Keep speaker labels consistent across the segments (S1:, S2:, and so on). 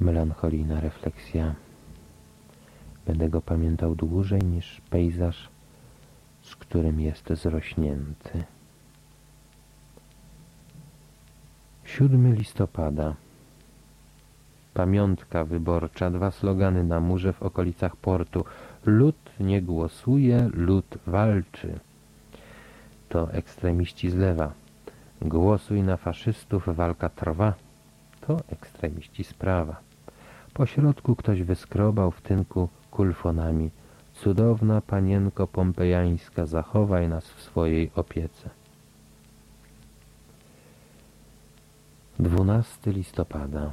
S1: Melancholijna refleksja. Będę go pamiętał dłużej niż pejzaż, z którym jest zrośnięty. 7 listopada. Pamiątka wyborcza, dwa slogany na murze w okolicach portu. Lud nie głosuje, lud walczy. To ekstremiści z lewa. Głosuj na faszystów, walka trwa. To ekstremiści z prawa. Po środku ktoś wyskrobał w tynku kulfonami. Cudowna panienko pompejańska, zachowaj nas w swojej opiece. 12 listopada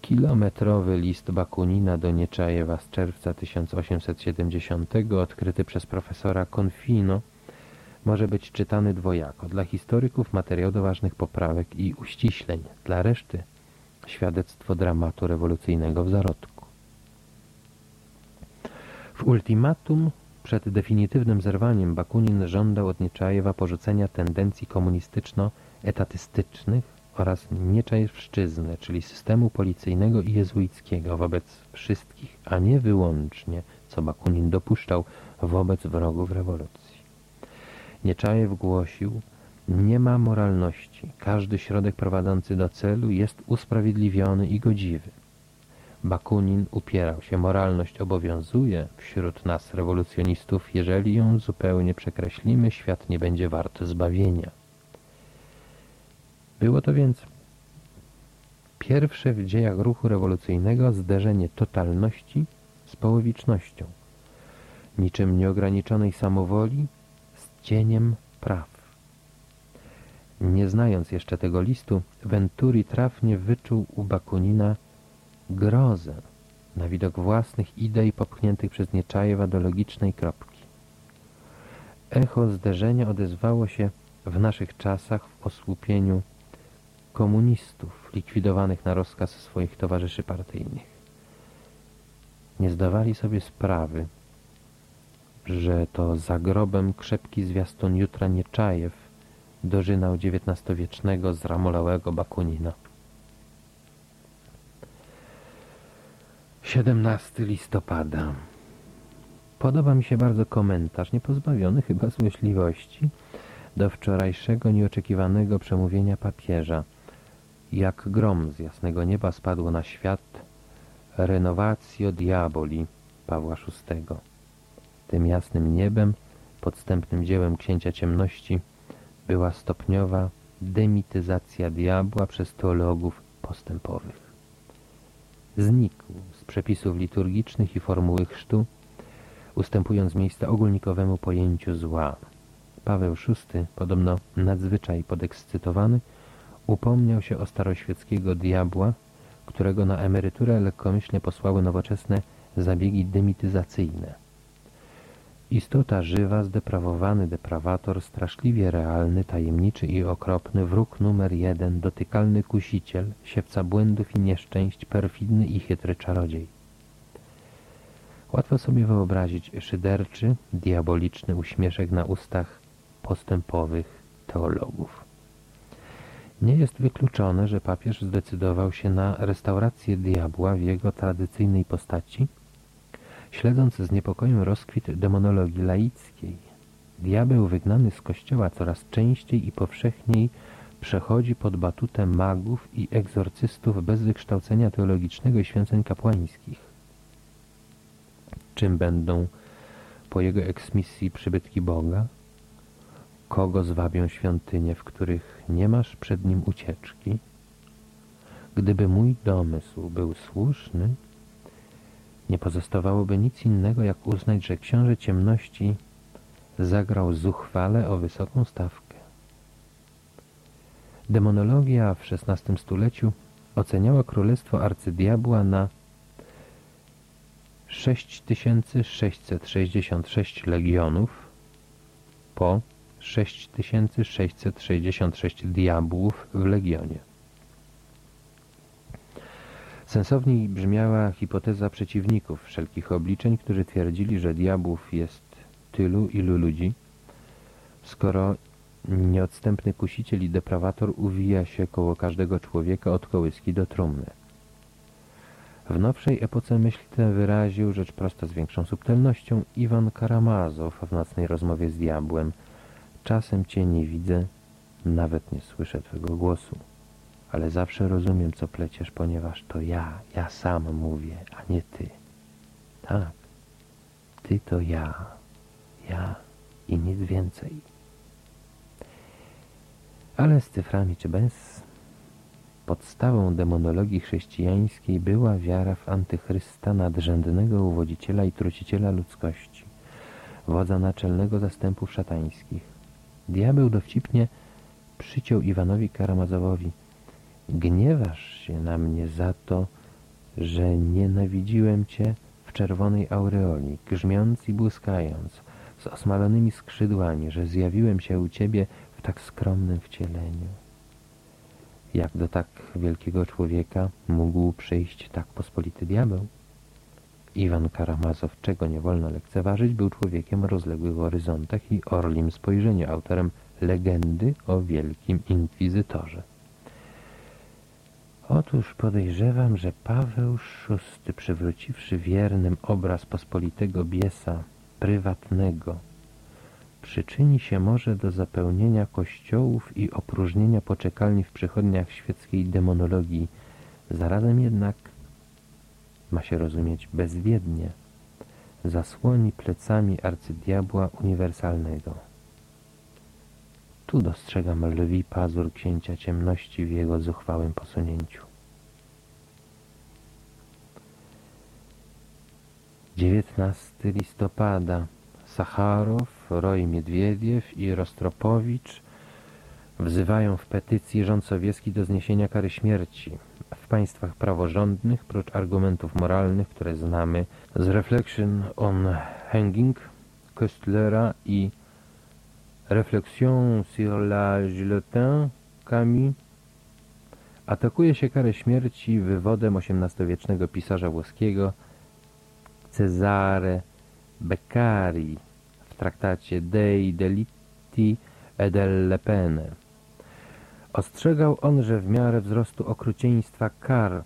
S1: Kilometrowy list Bakunina do Nieczajewa z czerwca 1870 odkryty przez profesora Confino może być czytany dwojako. Dla historyków materiał do ważnych poprawek i uściśleń, dla reszty świadectwo dramatu rewolucyjnego w zarodku. W ultimatum przed definitywnym zerwaniem Bakunin żądał od Nieczajewa porzucenia tendencji komunistyczno-etatystycznych oraz nieczajewszczyzny, czyli systemu policyjnego i jezuickiego wobec wszystkich, a nie wyłącznie, co Bakunin dopuszczał, wobec wrogów rewolucji. Nieczajew głosił, nie ma moralności, każdy środek prowadzący do celu jest usprawiedliwiony i godziwy. Bakunin upierał się, moralność obowiązuje wśród nas rewolucjonistów, jeżeli ją zupełnie przekreślimy, świat nie będzie wart zbawienia. Było to więc pierwsze w dziejach ruchu rewolucyjnego zderzenie totalności z połowicznością, niczym nieograniczonej samowoli z cieniem praw. Nie znając jeszcze tego listu, Venturi trafnie wyczuł u Bakunina grozę na widok własnych idei popchniętych przez Nieczajewa do logicznej kropki. Echo zderzenia odezwało się w naszych czasach w osłupieniu komunistów likwidowanych na rozkaz swoich towarzyszy partyjnych. Nie zdawali sobie sprawy, że to za grobem krzepki zwiastun jutra Nieczajew dożynał XIX-wiecznego zramolałego Bakunina. 17 listopada. Podoba mi się bardzo komentarz, niepozbawiony chyba złośliwości, do wczorajszego nieoczekiwanego przemówienia papieża. Jak grom z jasnego nieba spadło na świat renowacjo diaboli Pawła VI. Tym jasnym niebem, podstępnym dziełem księcia ciemności, była stopniowa demityzacja diabła przez teologów postępowych. Znikł z przepisów liturgicznych i formuły chrztu, ustępując miejsca ogólnikowemu pojęciu zła. Paweł VI, podobno nadzwyczaj podekscytowany, upomniał się o staroświeckiego diabła, którego na emeryturę lekkomyślnie posłały nowoczesne zabiegi demityzacyjne. Istota żywa, zdeprawowany deprawator, straszliwie realny, tajemniczy i okropny, wróg numer jeden, dotykalny kusiciel, siewca błędów i nieszczęść, perfidny i chytry czarodziej. Łatwo sobie wyobrazić szyderczy, diaboliczny uśmieszek na ustach postępowych teologów. Nie jest wykluczone, że papież zdecydował się na restaurację diabła w jego tradycyjnej postaci, śledząc z niepokojem rozkwit demonologii laickiej. Diabeł wygnany z kościoła coraz częściej i powszechniej przechodzi pod batutę magów i egzorcystów bez wykształcenia teologicznego i święceń kapłańskich. Czym będą po jego eksmisji przybytki Boga? Kogo zwabią świątynie, w których nie masz przed nim ucieczki? Gdyby mój domysł był słuszny, nie pozostawałoby nic innego, jak uznać, że książę ciemności zagrał zuchwale o wysoką stawkę. Demonologia w XVI stuleciu oceniała królestwo arcydiabła na 6666 legionów po 6666 diabłów w legionie. Sensowniej brzmiała hipoteza przeciwników wszelkich obliczeń, którzy twierdzili, że diabłów jest tylu, ilu ludzi, skoro Nieodstępny kusiciel i deprawator uwija się koło każdego człowieka od kołyski do trumny. W nowszej epoce myśl tę wyraził, rzecz prosta z większą subtelnością, Iwan Karamazow w nocnej rozmowie z diabłem. Czasem cię nie widzę, nawet nie słyszę twego głosu, ale zawsze rozumiem, co pleciesz, ponieważ to ja, ja sam mówię, a nie ty. Tak, ty to ja, ja i nic więcej. Ale z cyframi czy bez, podstawą demonologii chrześcijańskiej była wiara w antychrysta nadrzędnego uwodziciela i truciciela ludzkości, wodza naczelnego zastępów szatańskich. Diabeł dowcipnie przyciął Iwanowi Karamazowowi Gniewasz się na mnie za to, że nienawidziłem cię w czerwonej aureoli, grzmiąc i błyskając, z osmalonymi skrzydłami, że zjawiłem się u ciebie w tak skromnym wcieleniu. Jak do tak wielkiego człowieka mógł przyjść tak pospolity diabeł? Iwan Karamazow, czego nie wolno lekceważyć, był człowiekiem o rozległych horyzontach i orlim spojrzeniu, autorem legendy o wielkim inkwizytorze. Otóż podejrzewam, że Paweł VI, przywróciwszy wiernym obraz pospolitego biesa prywatnego, przyczyni się może do zapełnienia kościołów i opróżnienia poczekalni w przychodniach świeckiej demonologii, zarazem jednak, ma się rozumieć bezwiednie, zasłoni plecami arcydiabła uniwersalnego. Tu dostrzegam lwi pazur księcia ciemności w jego zuchwałym posunięciu. 19 listopada Sacharow, Roj Miedwiediew i Rostropowicz wzywają w petycji rząd sowiecki do zniesienia kary śmierci w państwach praworządnych, prócz argumentów moralnych, które znamy z Reflection on Hanging Köstlera i Reflexion sur la guillotine Camus atakuje się karę śmierci wywodem XVIII-wiecznego pisarza włoskiego Cesare Beccari w traktacie Dei delitti e delle pene. Ostrzegał on, że w miarę wzrostu okrucieństwa kar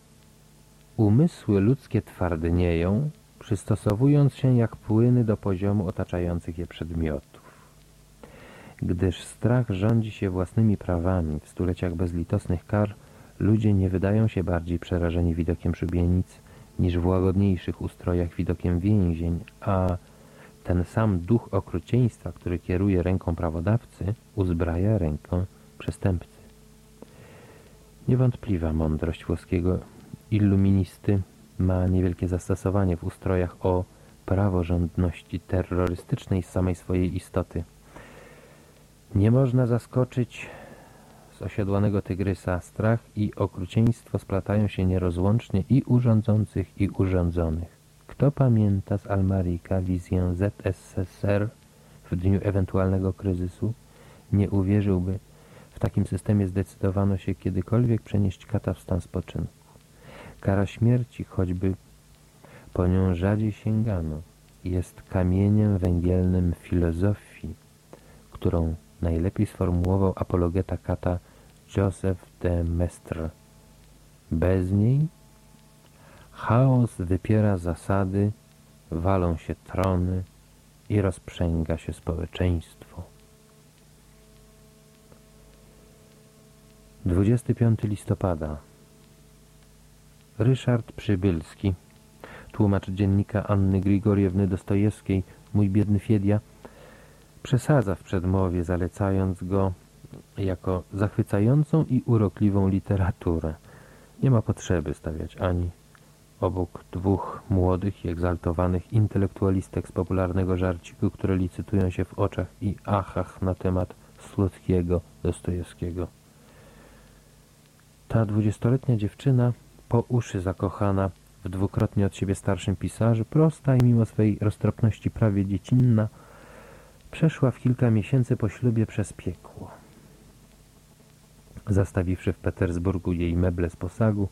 S1: umysły ludzkie twardnieją, przystosowując się jak płyny do poziomu otaczających je przedmiotów. Gdyż strach rządzi się własnymi prawami w stuleciach bezlitosnych kar, ludzie nie wydają się bardziej przerażeni widokiem szubienic, niż w łagodniejszych ustrojach widokiem więzień, a ten sam duch okrucieństwa, który kieruje ręką prawodawcy, uzbraja ręką przestępcy. Niewątpliwa mądrość włoskiego iluministy ma niewielkie zastosowanie w ustrojach o praworządności terrorystycznej z samej swojej istoty. Nie można zaskoczyć z osiodłanego tygrysa strach i okrucieństwo splatają się nierozłącznie i urządzących i urządzonych. Kto pamięta z Almarika wizję ZSSR w dniu ewentualnego kryzysu, nie uwierzyłby, w takim systemie zdecydowano się kiedykolwiek przenieść kata w stan spoczynku. Kara śmierci, choćby po nią rzadziej sięgano, jest kamieniem węgielnym filozofii, którą najlepiej sformułował apologeta kata Joseph de Maistre. Bez niej chaos wypiera zasady, walą się trony i rozprzęga się społeczeństwo. 25 listopada Ryszard Przybylski, tłumacz dziennika Anny Grigoriewny Dostojewskiej, mój biedny Fiedia, przesadza w przedmowie, zalecając go jako zachwycającą i urokliwą literaturę. Nie ma potrzeby stawiać ani obok dwóch młodych i egzaltowanych intelektualistek z popularnego żarciku, które licytują się w oczach i achach na temat Słodkiego Dostojewskiego. Ta dwudziestoletnia dziewczyna, po uszy zakochana w dwukrotnie od siebie starszym pisarzu, prosta i mimo swej roztropności prawie dziecinna, przeszła w kilka miesięcy po ślubie przez piekło. Zastawiwszy w Petersburgu jej meble z posagu,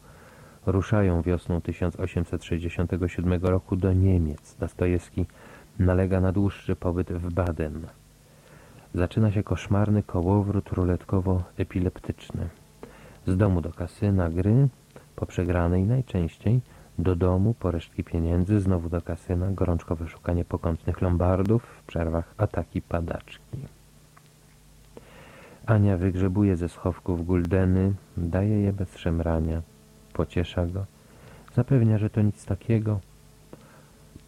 S1: ruszają wiosną 1867 roku do Niemiec. Dostojewski nalega na dłuższy pobyt w Baden. zaczyna się koszmarny kołowrót ruletkowo-epileptyczny. Z domu do kasyna gry, po przegranej najczęściej, do domu po resztki pieniędzy, znowu do kasyna, gorączkowe szukanie pokątnych lombardów, w przerwach ataki padaczki. Ania wygrzebuje ze schowków guldeny, daje je bez szemrania, pociesza go, zapewnia, że to nic takiego.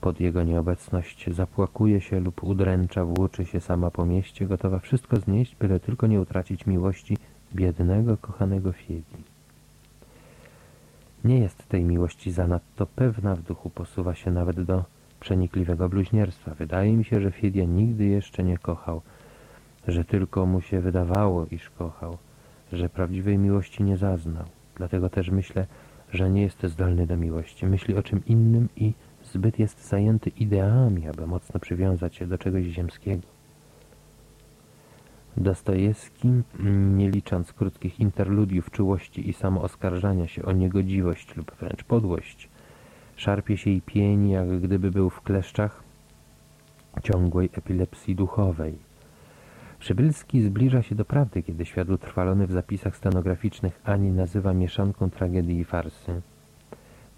S1: Pod jego nieobecność zapłakuje się lub udręcza, włóczy się sama po mieście, gotowa wszystko znieść, byle tylko nie utracić miłości biednego, kochanego Fiedi. Nie jest tej miłości zanadto pewna, w duchu posuwa się nawet do przenikliwego bluźnierstwa. Wydaje mi się, że Fiedia nigdy jeszcze nie kochał, że tylko mu się wydawało, iż kochał, że prawdziwej miłości nie zaznał. Dlatego też myślę, że nie jest zdolny do miłości. Myśli o czym innym i zbyt jest zajęty ideami, aby mocno przywiązać się do czegoś ziemskiego. Dostojewski, nie licząc krótkich interludiów czułości i samooskarżania się o niegodziwość lub wręcz podłość, szarpie się i pieni, jak gdyby był w kleszczach ciągłej epilepsji duchowej. Przybylski zbliża się do prawdy, kiedy świat utrwalony w zapisach stenograficznych Ani nazywa mieszanką tragedii i farsy.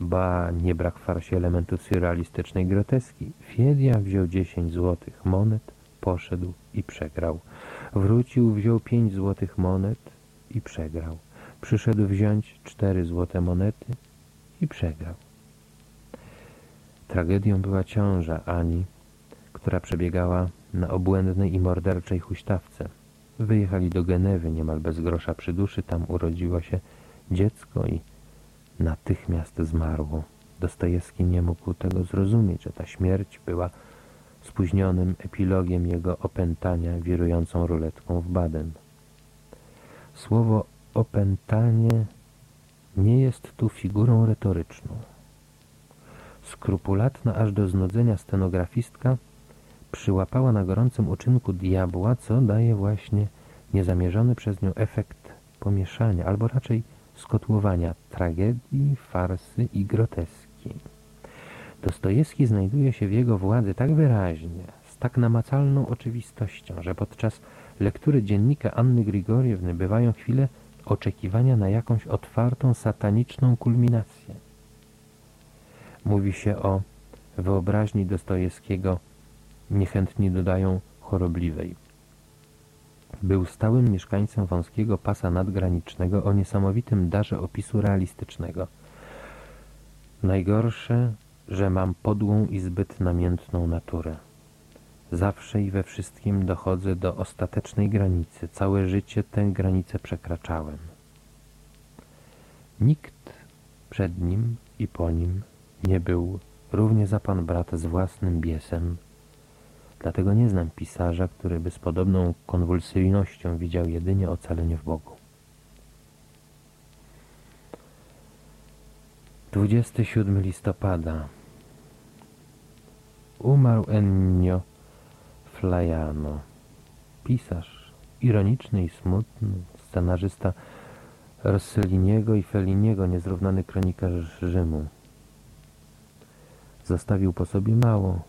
S1: Ba, nie brak w farsie elementu surrealistycznej groteski. Fiedia wziął dziesięć złotych monet, poszedł i przegrał. Wrócił, wziął pięć złotych monet i przegrał. Przyszedł wziąć cztery złote monety i przegrał. Tragedią była ciąża Ani, która przebiegała na obłędnej i morderczej huśtawce. Wyjechali do Genewy niemal bez grosza przy duszy, tam urodziło się dziecko i natychmiast zmarło. Dostojewski nie mógł tego zrozumieć, że ta śmierć była spóźnionym epilogiem jego opętania wirującą ruletką w Baden. Słowo opętanie nie jest tu figurą retoryczną. Skrupulatna aż do znudzenia stenografistka przyłapała na gorącym uczynku diabła, co daje właśnie niezamierzony przez nią efekt pomieszania, albo raczej skotłowania tragedii, farsy i groteski. Dostojewski znajduje się w jego władzy tak wyraźnie, z tak namacalną oczywistością, że podczas lektury dziennika Anny Grigoriewny bywają chwile oczekiwania na jakąś otwartą, sataniczną kulminację. Mówi się o wyobraźni Dostojewskiego, niechętni dodają chorobliwej. Był stałym mieszkańcem wąskiego pasa nadgranicznego o niesamowitym darze opisu realistycznego. Najgorsze, że mam podłą i zbyt namiętną naturę. Zawsze i we wszystkim dochodzę do ostatecznej granicy. Całe życie tę granicę przekraczałem. Nikt przed nim i po nim nie był równie za pan brat z własnym biesem. Dlatego nie znam pisarza, który by z podobną konwulsyjnością widział jedynie ocalenie w Bogu. 27 listopada Umarł Ennio Flaiano, pisarz ironiczny i smutny, scenarzysta Rosselliniego i Felliniego, niezrównany kronikarz Rzymu. Zostawił po sobie mało,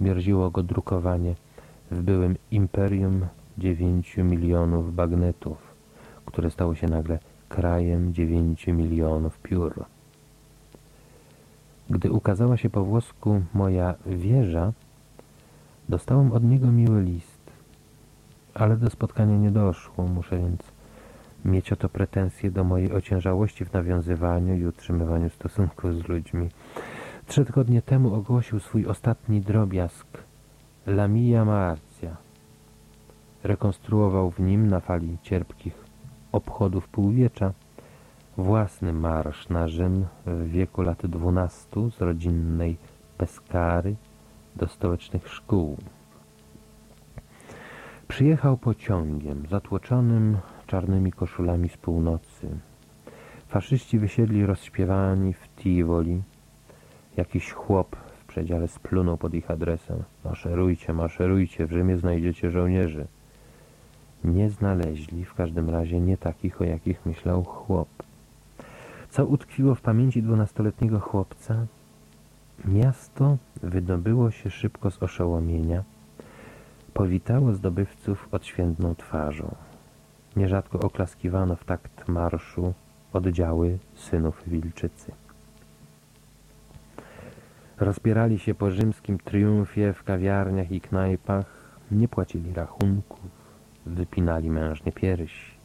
S1: mierziło go drukowanie w byłym imperium dziewięciu milionów bagnetów, które stało się nagle krajem dziewięciu milionów piór. Gdy ukazała się po włosku moja wieża, dostałem od niego miły list, ale do spotkania nie doszło, muszę więc mieć oto pretensje do mojej ociężałości w nawiązywaniu i utrzymywaniu stosunków z ludźmi. Trzy tygodnie temu ogłosił swój ostatni drobiazg La Mia Marzia. Rekonstruował w nim na fali cierpkich obchodów półwiecza własny marsz na Rzym w wieku lat dwunastu z rodzinnej Peskary do stołecznych szkół. Przyjechał pociągiem zatłoczonym czarnymi koszulami z północy. Faszyści wysiedli rozśpiewani w Tivoli. Jakiś chłop w przedziale splunął pod ich adresem. Maszerujcie, maszerujcie, w Rzymie znajdziecie żołnierzy. Nie znaleźli, w każdym razie nie takich, o jakich myślał chłop. Co utkwiło w pamięci dwunastoletniego chłopca? Miasto wydobyło się szybko z oszołomienia. powitało zdobywców odświętną twarzą. Nierzadko oklaskiwano w takt marszu oddziały synów Wilczycy. Rozpierali się po rzymskim triumfie w kawiarniach i knajpach, nie płacili rachunków, wypinali mężnie piersi.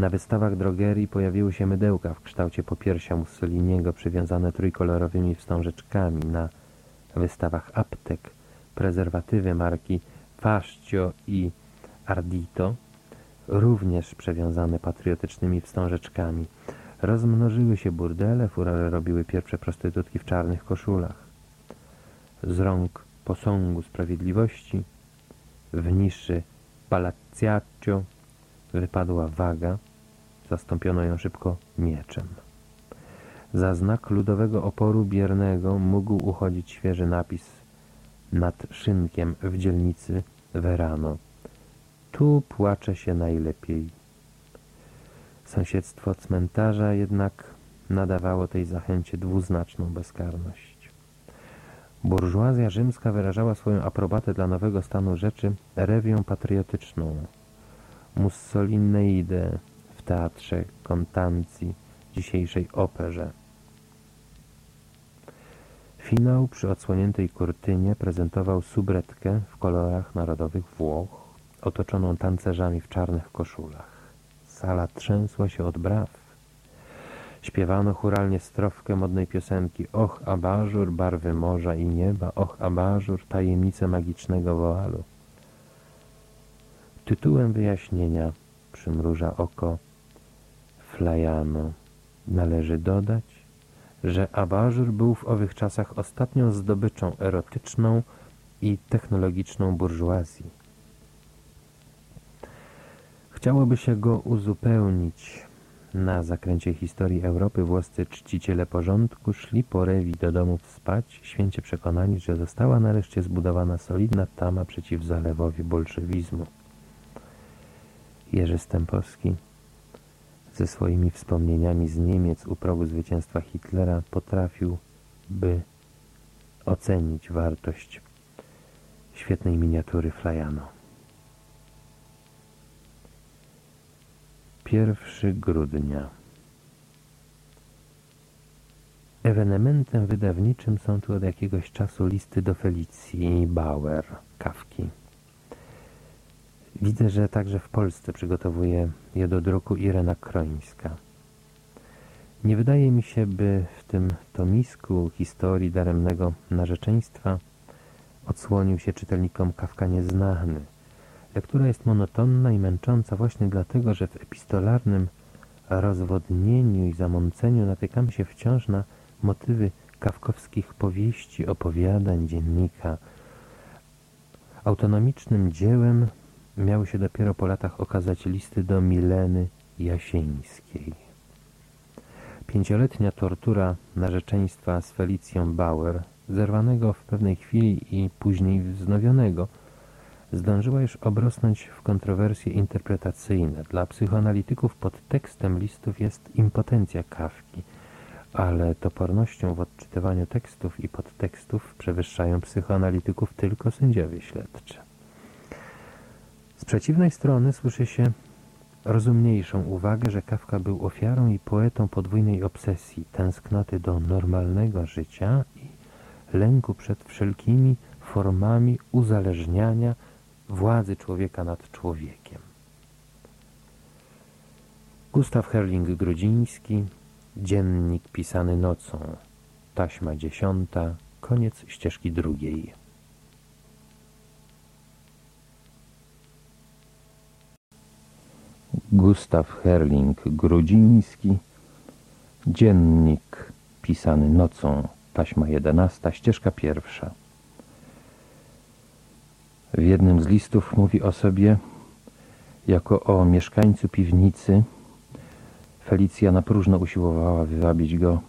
S1: Na wystawach drogerii pojawiły się mydełka w kształcie popiersia Mussoliniego przywiązane trójkolorowymi wstążeczkami. Na wystawach aptek prezerwatywy marki Fascio i Ardito również przewiązane patriotycznymi wstążeczkami. Rozmnożyły się burdele, furorę robiły pierwsze prostytutki w czarnych koszulach. Z rąk posągu sprawiedliwości w niszy Palazziaccio wypadła waga, zastąpiono ją szybko mieczem. Za znak ludowego oporu biernego mógł uchodzić świeży napis nad szynkiem w dzielnicy Verano. Tu płacze się najlepiej. Sąsiedztwo cmentarza jednak nadawało tej zachęcie dwuznaczną bezkarność. Burżuazja rzymska wyrażała swoją aprobatę dla nowego stanu rzeczy rewią patriotyczną. Mussolineide w teatrze Kontancji, dzisiejszej operze. Finał przy odsłoniętej kurtynie prezentował subretkę w kolorach narodowych Włoch, otoczoną tancerzami w czarnych koszulach. Sala trzęsła się od braw. Śpiewano churalnie strofkę modnej piosenki Och, abażur, barwy morza i nieba, och, abażur, tajemnice magicznego woalu. Tytułem wyjaśnienia przymruża oko Flajano. Należy dodać, że abażur był w owych czasach ostatnią zdobyczą erotyczną i technologiczną burżuazji. Chciałoby się go uzupełnić. Na zakręcie historii Europy włoscy czciciele porządku szli po rewi do domów spać, święcie przekonani, że została nareszcie zbudowana solidna tama przeciw zalewowi bolszewizmu. Jerzy Stępowski ze swoimi wspomnieniami z Niemiec u progu zwycięstwa Hitlera potrafił, by ocenić wartość świetnej miniatury Flajano. 1 grudnia Ewenementem wydawniczym są tu od jakiegoś czasu listy do Felicji Bauer, Kawki. Widzę, że także w Polsce przygotowuje je do druku Irena Krońska. Nie wydaje mi się, by w tym tomisku historii daremnego narzeczeństwa odsłonił się czytelnikom Kawka nieznany. Lektura jest monotonna i męcząca właśnie dlatego, że w epistolarnym rozwodnieniu i zamąceniu natykamy się wciąż na motywy kawkowskich powieści, opowiadań, dziennika. Autonomicznym dziełem miały się dopiero po latach okazać listy do Mileny Jasieńskiej. Pięcioletnia tortura narzeczeństwa z Felicją Bauer, zerwanego w pewnej chwili i później wznowionego, zdążyła już obrosnąć w kontrowersje interpretacyjne. Dla psychoanalityków pod tekstem listów jest impotencja Kawki, ale topornością w odczytywaniu tekstów i podtekstów przewyższają psychoanalityków tylko sędziowie śledczy. Z przeciwnej strony słyszy się rozumniejszą uwagę, że Kawka był ofiarą i poetą podwójnej obsesji, tęsknoty do normalnego życia i lęku przed wszelkimi formami uzależniania władzy człowieka nad człowiekiem. Gustaw Herling-Grudziński, dziennik pisany nocą, taśma dziesiąta, koniec ścieżki drugiej. Gustaw Herling-Grudziński, dziennik pisany nocą, taśma jedenasta, ścieżka pierwsza. W jednym z listów mówi o sobie jako o mieszkańcu piwnicy. Felicja na próżno usiłowała wywabić go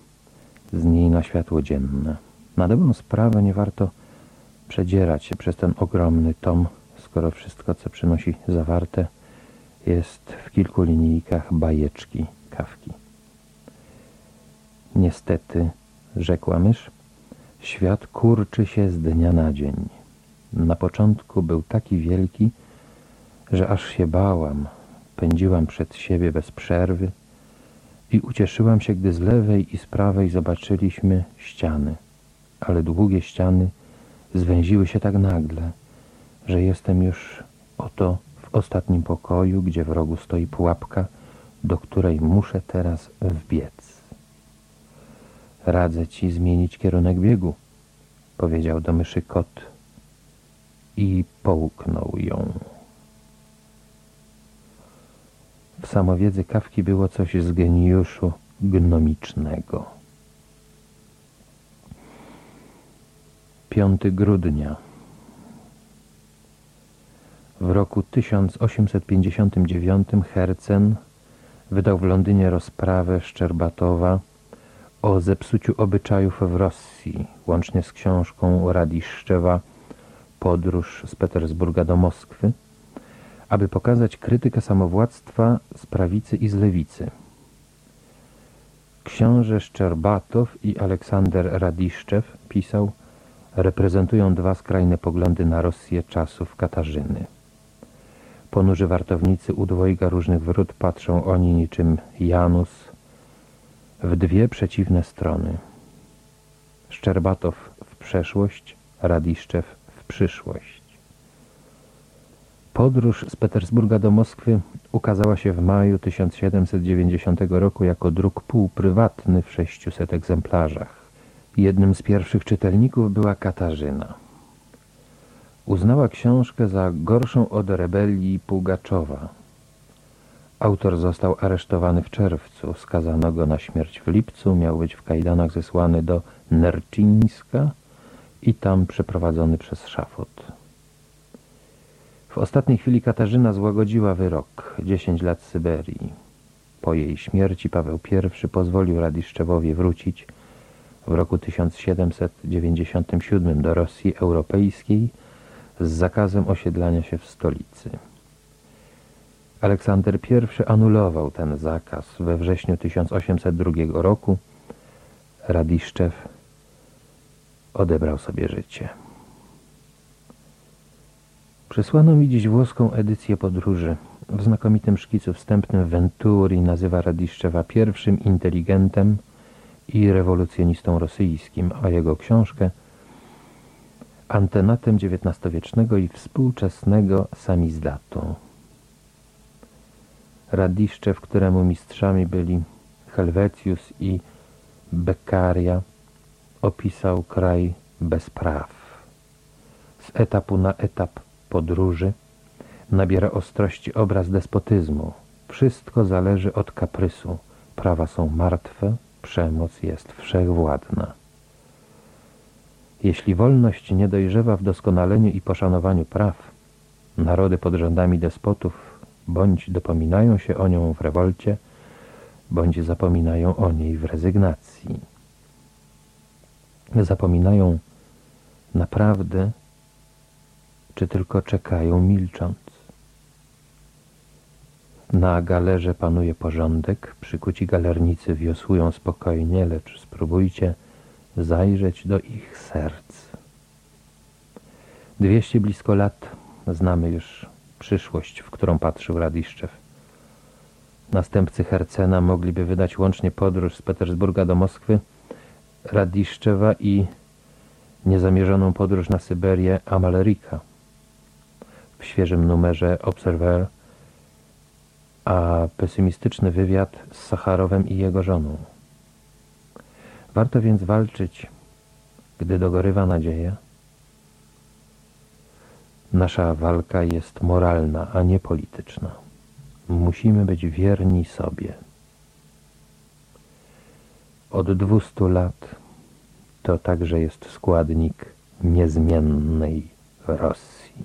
S1: z niej na światło dzienne. Na dobrą sprawę nie warto przedzierać się przez ten ogromny tom, skoro wszystko, co przynosi zawarte, jest w kilku linijkach bajeczki kawki. Niestety, rzekła mysz, świat kurczy się z dnia na dzień. na początku był taki wielki, że aż się bałam, pędziłam przed siebie bez przerwy i ucieszyłam się, gdy z lewej i z prawej zobaczyliśmy ściany, ale długie ściany zwęziły się tak nagle, że jestem już oto w ostatnim pokoju, gdzie w rogu stoi pułapka, do której muszę teraz wbiec. Radzę ci zmienić kierunek biegu, powiedział do myszy kot i połknął ją. W samowiedzy kawki było coś z geniuszu gnomicznego. 5 grudnia W roku 1859 Hercen wydał w Londynie rozprawę Szczerbatowa o zepsuciu obyczajów w Rosji, łącznie z książką Radiszczewa Podróż z Petersburga do Moskwy, aby pokazać krytykę samowładztwa z prawicy i z lewicy. Książę Szczerbatow i Aleksander Radiszczew pisał, reprezentują dwa skrajne poglądy na Rosję czasów Katarzyny. Ponurzy wartownicy u dwojga różnych wrót patrzą oni niczym Janus w dwie przeciwne strony. Szczerbatow w przeszłość, Radiszczew w przyszłość. Podróż z Petersburga do Moskwy ukazała się w maju 1790 roku jako druk półprywatny w 600 egzemplarzach. Jednym z pierwszych czytelników była Katarzyna. Uznała książkę za gorszą od rebelii Pugaczowa. Autor został aresztowany w czerwcu, skazano go na śmierć w lipcu, miał być w kajdanach zesłany do Nerczyńska i tam przeprowadzony przez szafot. W ostatniej chwili Katarzyna złagodziła wyrok, 10 lat Syberii. Po jej śmierci Paweł I pozwolił Radiszczewowi wrócić w roku 1797 do Rosji Europejskiej z zakazem osiedlania się w stolicy. Aleksander I anulował ten zakaz we wrześniu 1802 roku. Radiszczew odebrał sobie życie. Przesłano mi dziś włoską edycję podróży. W znakomitym szkicu wstępnym Venturi nazywa Radiszczewa pierwszym inteligentem i rewolucjonistą rosyjskim, a jego książkę antenatem XIX-wiecznego i współczesnego samizdatu. Radiszczew, któremu mistrzami byli Helwetius i Beccaria, opisał kraj bez praw. Z etapu na etap podróży nabiera ostrości obraz despotyzmu. Wszystko zależy od kaprysu. Prawa są martwe, przemoc jest wszechwładna. Jeśli wolność nie dojrzewa w doskonaleniu i poszanowaniu praw, narody pod rządami despotów bądź dopominają się o nią w rewolcie, bądź zapominają o niej w rezygnacji. Zapominają naprawdę, czy tylko czekają milcząc. Na galerze panuje porządek, przykuci galernicy wiosłują spokojnie, lecz spróbujcie zajrzeć do ich serc. Dwieście blisko lat znamy już przyszłość, w którą patrzył Radiszczew. Następcy Hercena mogliby wydać łącznie podróż z Petersburga do Moskwy, Radiszczewa i niezamierzoną podróż na Syberię Amalerika. W świeżym numerze Observer a pesymistyczny wywiad z Sacharowem i jego żoną. Warto więc walczyć, gdy dogorywa nadzieja. Nasza walka jest moralna, a nie polityczna. Musimy być wierni sobie. Od dwustu lat to także jest składnik niezmiennej Rosji.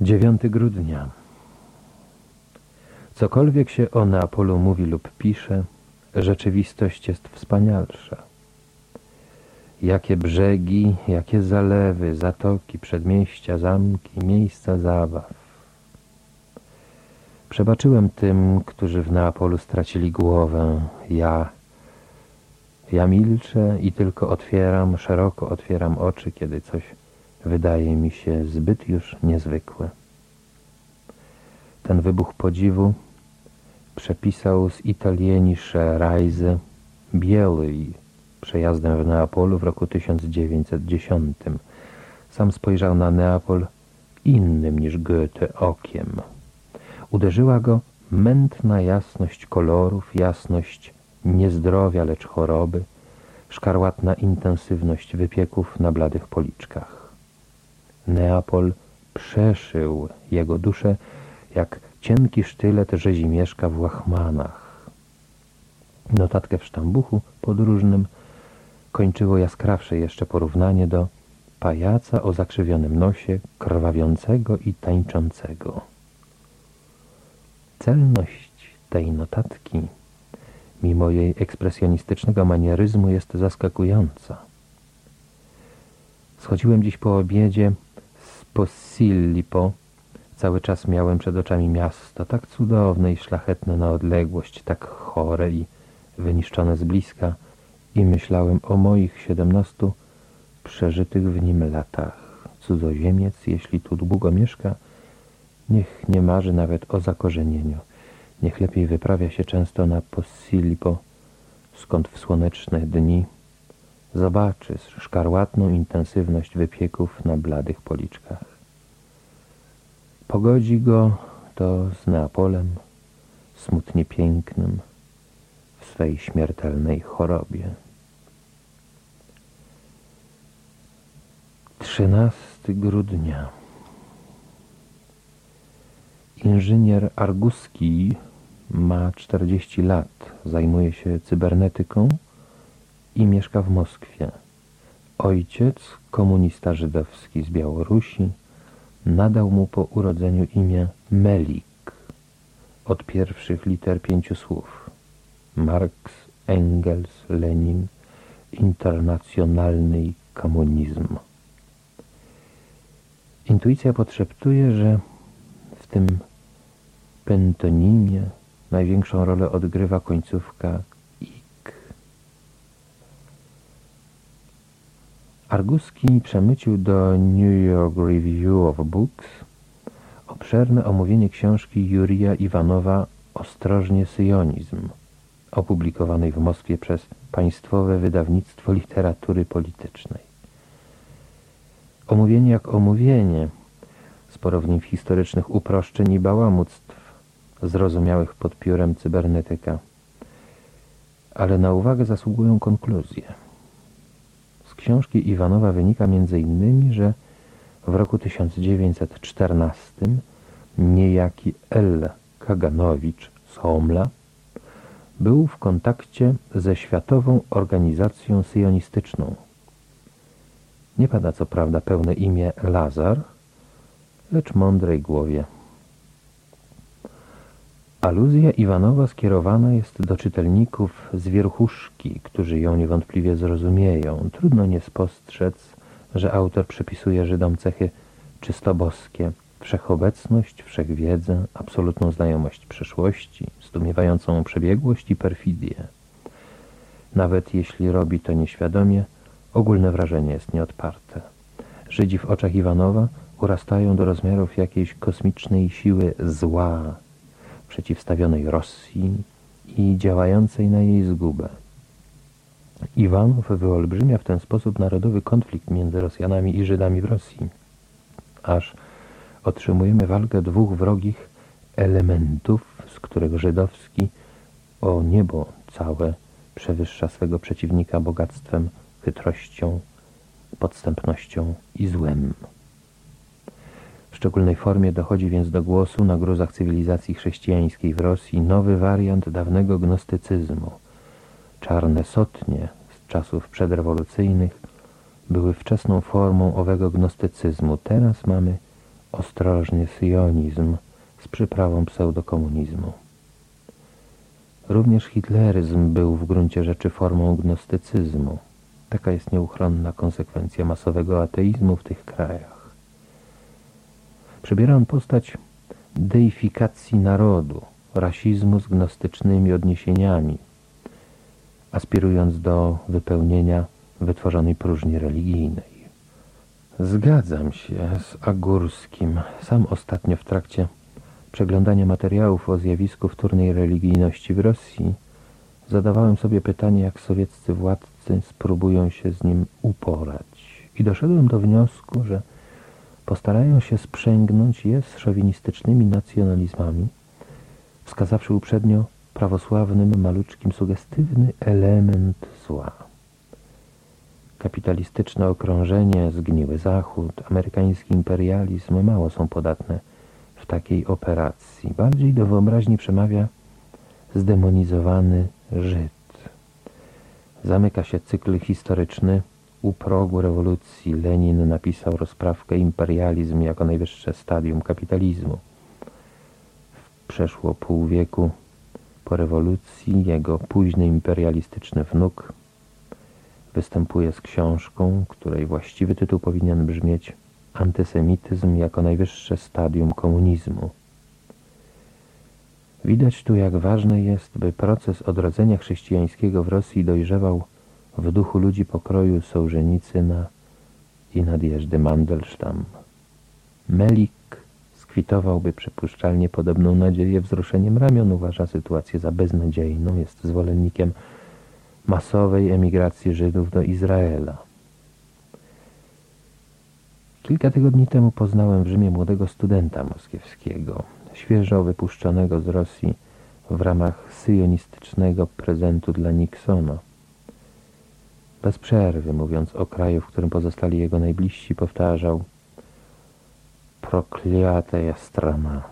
S1: 9 grudnia Cokolwiek się o Neapolu mówi lub pisze, rzeczywistość jest wspanialsza. Jakie brzegi, jakie zalewy, zatoki, przedmieścia, zamki, miejsca zabaw. Przebaczyłem tym, którzy w Neapolu stracili głowę. Ja Ja milczę i tylko otwieram, szeroko otwieram oczy, kiedy coś wydaje mi się zbyt już niezwykłe. Ten wybuch podziwu przepisał z italienisze Reise Bielej przejazdem w Neapolu w roku 1910. Sam spojrzał na Neapol innym niż Goethe okiem. Uderzyła go mętna jasność kolorów, jasność niezdrowia, lecz choroby, szkarłatna intensywność wypieków na bladych policzkach. Neapol przeszył jego duszę jak cienki sztylet rzezimieszka w łachmanach. Notatkę w sztambuchu podróżnym kończyło jaskrawsze jeszcze porównanie do pajaca o zakrzywionym nosie, krwawiącego i tańczącego. Celność tej notatki, mimo jej ekspresjonistycznego manieryzmu, jest zaskakująca. Schodziłem dziś po obiedzie z Posillipo. Cały czas miałem przed oczami miasto, tak cudowne i szlachetne na odległość, tak chore i wyniszczone z bliska i myślałem o moich siedemnastu przeżytych w nim latach. Cudzoziemiec, jeśli tu długo mieszka, niech nie marzy nawet o zakorzenieniu. Niech lepiej wyprawia się często na Posillipo, skąd w słoneczne dni zobaczy szkarłatną intensywność wypieków na bladych policzkach. Pogodzi go to z Neapolem, smutnie pięknym, w swej śmiertelnej chorobie. 13 grudnia Inżynier Arguski ma 40 lat, zajmuje się cybernetyką i mieszka w Moskwie. Ojciec, komunista żydowski z Białorusi, nadał mu po urodzeniu imię Melik od pierwszych liter pięciu słów. Marx, Engels, Lenin, internacjonalny komunizm. Intuicja podszeptuje, że w tym pentonimie największą rolę odgrywa końcówka Arguski przemycił do New York Review of Books obszerne omówienie książki Jurija Iwanowa Ostrożnie syjonizm, opublikowanej w Moskwie przez Państwowe Wydawnictwo Literatury Politycznej. Omówienie jak omówienie, sporo w nim historycznych uproszczeń i bałamuctw, zrozumiałych pod piórem cybernetyka. Ale na uwagę zasługują konkluzje. Książki Iwanowa wynika m.in., że w roku 1914 niejaki L. Kaganowicz z Homla był w kontakcie ze Światową Organizacją Syjonistyczną, nie pada co prawda pełne imię Lazar, lecz mądrej głowie. Aluzja Iwanowa skierowana jest do czytelników z wierchuszki, którzy ją niewątpliwie zrozumieją. Trudno nie spostrzec, że autor przypisuje Żydom cechy czysto boskie, wszechobecność, wszechwiedzę, absolutną znajomość przyszłości, zdumiewającą przebiegłość i perfidię. Nawet jeśli robi to nieświadomie, Ogólne wrażenie jest nieodparte. Żydzi w oczach Iwanowa urastają do rozmiarów jakiejś kosmicznej siły zła, przeciwstawionej Rosji i działającej na jej zgubę. Iwanow wyolbrzymia w ten sposób narodowy konflikt między Rosjanami i Żydami w Rosji, aż otrzymujemy walkę dwóch wrogich elementów, z którego żydowski o niebo całe przewyższa swego przeciwnika bogactwem chytrością, podstępnością i złem. Szczególnej formie dochodzi więc do głosu na gruzach cywilizacji chrześcijańskiej w Rosji nowy wariant dawnego gnostycyzmu. Czarne sotnie z czasów przedrewolucyjnych były wczesną formą owego gnostycyzmu. Teraz mamy ostrożny syjonizm z przyprawą pseudokomunizmu. Również hitleryzm był w gruncie rzeczy formą gnostycyzmu. Taka jest nieuchronna konsekwencja masowego ateizmu w tych krajach. Przybiera on postać deifikacji narodu, rasizmu z gnostycznymi odniesieniami, aspirując do wypełnienia wytworzonej próżni religijnej. Zgadzam się z Agórskim. Sam ostatnio w trakcie przeglądania materiałów o zjawisku wtórnej religijności w Rosji zadawałem sobie pytanie, jak sowieccy władcy spróbują się z nim uporać. I doszedłem do wniosku, że postarają się sprzęgnąć je z szowinistycznymi nacjonalizmami, wskazawszy uprzednio prawosławnym, maluczkim, sugestywny element zła. Kapitalistyczne okrążenie, zgniły Zachód, amerykański imperializm mało są podatne w takiej operacji. Bardziej do wyobraźni przemawia zdemonizowany Żyd. Zamyka się cykl historyczny. U progu rewolucji Lenin napisał rozprawkę Imperializm jako najwyższe stadium kapitalizmu. Przeszło pół wieku po rewolucji jego późny imperialistyczny wnuk występuje z książką, której właściwy tytuł powinien brzmieć Antysemityzm jako najwyższe stadium komunizmu. Widać tu, jak ważne jest, by proces odrodzenia chrześcijańskiego w Rosji dojrzewał w duchu ludzi pokroju Sołżenicyna i Nadjeżdy Mandelstam. Melik skwitowałby przypuszczalnie podobną nadzieję wzruszeniem ramion, uważa sytuację za beznadziejną, jest zwolennikiem masowej emigracji Żydów do Izraela. Kilka tygodni temu poznałem w Rzymie młodego studenta moskiewskiego, świeżo wypuszczonego z Rosji w ramach syjonistycznego prezentu dla Nixona. Bez przerwy, mówiąc o kraju, w którym pozostali jego najbliżsi, powtarzał Prokliata jastrama.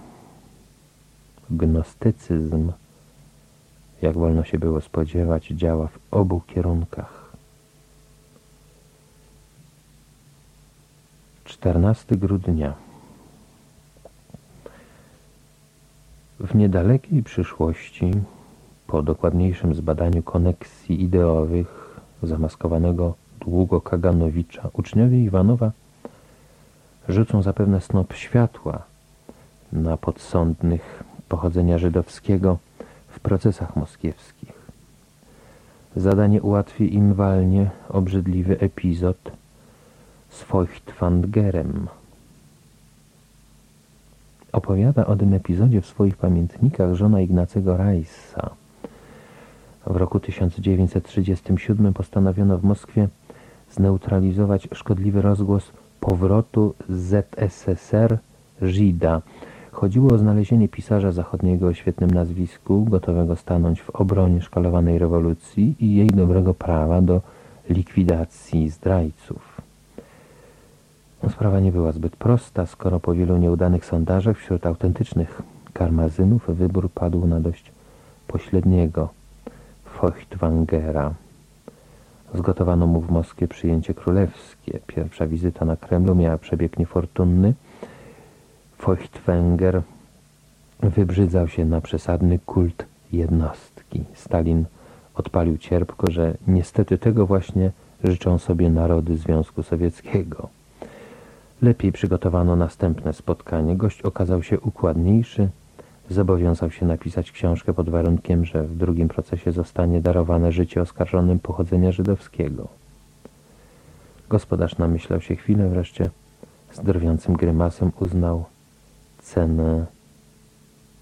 S1: Gnostycyzm, jak wolno się było spodziewać, działa w obu kierunkach. 14 grudnia W niedalekiej przyszłości, po dokładniejszym zbadaniu koneksji ideowych zamaskowanego długo Kaganowicza, uczniowie Iwanowa rzucą zapewne snop światła na podsądnych pochodzenia żydowskiego w procesach moskiewskich. Zadanie ułatwi im walnie obrzydliwy epizod z Feuchtwangerem. Opowiada o tym epizodzie w swoich pamiętnikach żona Ignacego Reissa. W roku 1937 postanowiono w Moskwie zneutralizować szkodliwy rozgłos powrotu ZSSR Żida. Chodziło o znalezienie pisarza zachodniego o świetnym nazwisku, gotowego stanąć w obronie szkalowanej rewolucji i jej dobrego prawa do likwidacji zdrajców. Sprawa nie była zbyt prosta, skoro po wielu nieudanych sondażach wśród autentycznych karmazynów wybór padł na dość pośredniego Feuchtwangera. Zgotowano mu w Moskwie przyjęcie królewskie. Pierwsza wizyta na Kremlu miała przebieg niefortunny. Feuchtwanger wybrzydzał się na przesadny kult jednostki. Stalin odpalił cierpko, że niestety tego właśnie życzą sobie narody Związku Sowieckiego. Lepiej przygotowano następne spotkanie. Gość okazał się układniejszy, zobowiązał się napisać książkę pod warunkiem, że w drugim procesie zostanie darowane życie oskarżonym pochodzenia żydowskiego. Gospodarz namyślał się chwilę, wreszcie z drwiącym grymasem uznał cenę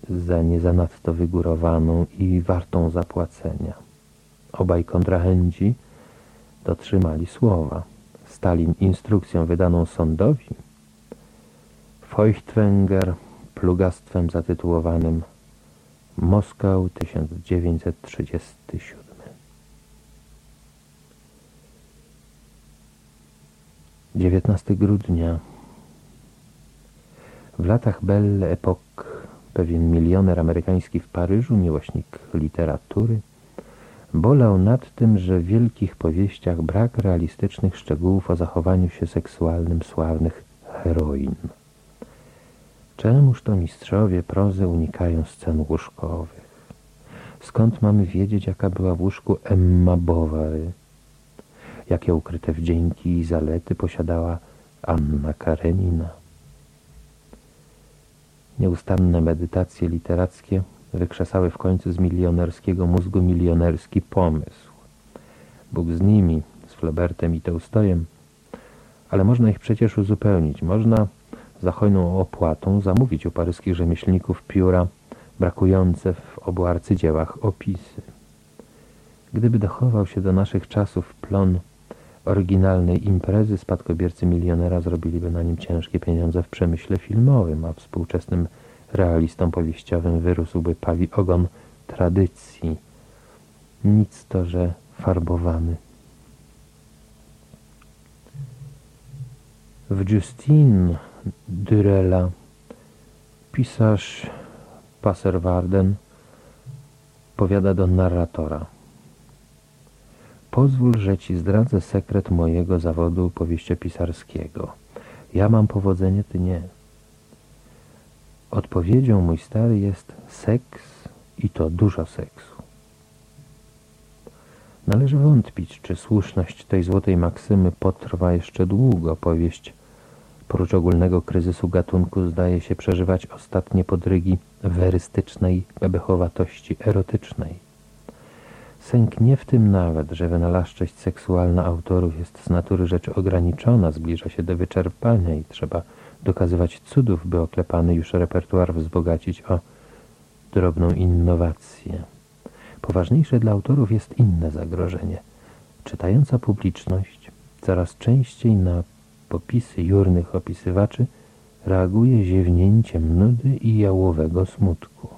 S1: za nie zanadto wygórowaną i wartą zapłacenia. Obaj kontrahenci dotrzymali słowa. Stalin instrukcją wydaną sądowi, Feuchtwanger plugastwem zatytułowanym Moskał 1937. Dziewiętnasty grudnia W latach Belle Époque pewien milioner amerykański w Paryżu, miłośnik literatury, Bolał nad tym, że w wielkich powieściach brak realistycznych szczegółów o zachowaniu się seksualnym sławnych heroin. Czemuż to mistrzowie prozy unikają scen łóżkowych? Skąd mamy wiedzieć, jaka była w łóżku Emma Bovary? Jakie ukryte wdzięki i zalety posiadała Anna Karenina? Nieustanne medytacje literackie wykrzesały w końcu z milionerskiego mózgu milionerski pomysł. Bóg z nimi, z Flebertem i Teustojem, ale można ich przecież uzupełnić. Można za hojną opłatą zamówić u paryskich rzemieślników pióra brakujące w obu arcydziełach opisy. Gdyby dochował się do naszych czasów plon oryginalnej imprezy, spadkobiercy milionera zrobiliby na nim ciężkie pieniądze w przemyśle filmowym, a współczesnym realistom powieściowym wyrósłby pali ogon tradycji. Nic to, że farbowany. W Justine Durella pisarz Passerwarden powiada do narratora Pozwól, że ci zdradzę sekret mojego zawodu powieściopisarskiego. Ja mam powodzenie, ty nie. Odpowiedzią, mój stary, jest seks i to dużo seksu. Należy wątpić, czy słuszność tej złotej maksymy potrwa jeszcze długo. Powieść, prócz ogólnego kryzysu gatunku, zdaje się przeżywać ostatnie podrygi werystycznej bebechowatości erotycznej. Sęk nie w tym nawet, że wynalazczość seksualna autorów jest z natury rzeczy ograniczona, zbliża się do wyczerpania i trzeba dokazywać cudów, by oklepany już repertuar wzbogacić o drobną innowację. Poważniejsze dla autorów jest inne zagrożenie. Czytająca publiczność coraz częściej na popisy jurnych opisywaczy reaguje ziewnięciem nudy i jałowego smutku.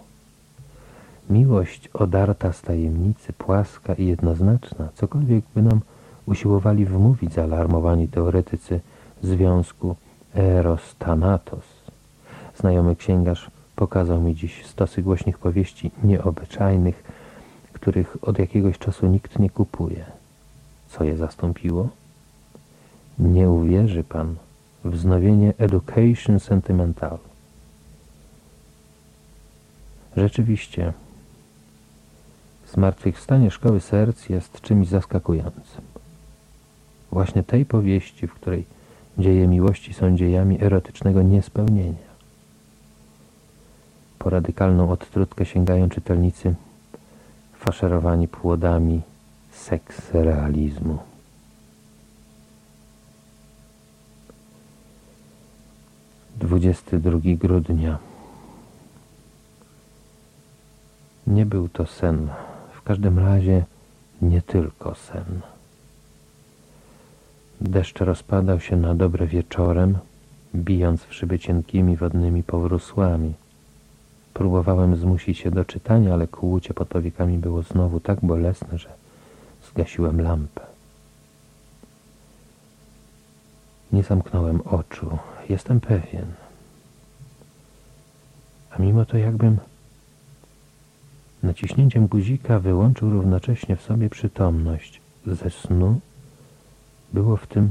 S1: Miłość odarta z tajemnicy, płaska i jednoznaczna, cokolwiek by nam usiłowali wmówić zaalarmowani teoretycy związku Eros-Thanatos. Znajomy księgarz pokazał mi dziś stosy głośnych powieści nieobyczajnych, których od jakiegoś czasu nikt nie kupuje. Co je zastąpiło? Nie uwierzy pan wznowienie Education Sentimental. Rzeczywiście, zmartwychwstanie szkoły serc jest czymś zaskakującym. Właśnie tej powieści, w której dzieje miłości są dziejami erotycznego niespełnienia. Po radykalną odtrutkę sięgają czytelnicy faszerowani płodami seks realizmu. 22 grudnia. Nie był to sen, w każdym razie nie tylko sen. Deszcz rozpadał się na dobre wieczorem, bijąc w szyby cienkimi wodnymi powrósłami. Próbowałem zmusić się do czytania, ale kłucie pod powiekami było znowu tak bolesne, że zgasiłem lampę. Nie zamknąłem oczu. Jestem pewien. A mimo to jakbym naciśnięciem guzika wyłączył równocześnie w sobie przytomność. Ze snu było w tym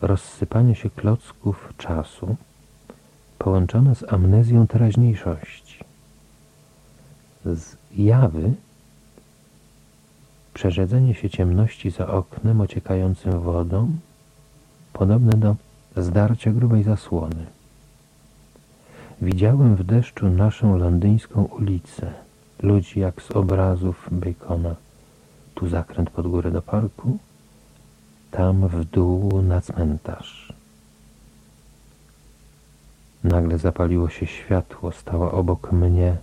S1: rozsypanie się klocków czasu połączone z amnezją teraźniejszości z jawy przerzedzenie się ciemności za oknem ociekającym wodą, podobne do zdarcia grubej zasłony. Widziałem w deszczu naszą londyńską ulicę, ludzi jak z obrazów Bacona, tu zakręt pod górę do parku, tam w dół na cmentarz. Nagle zapaliło się światło, stała obok mnie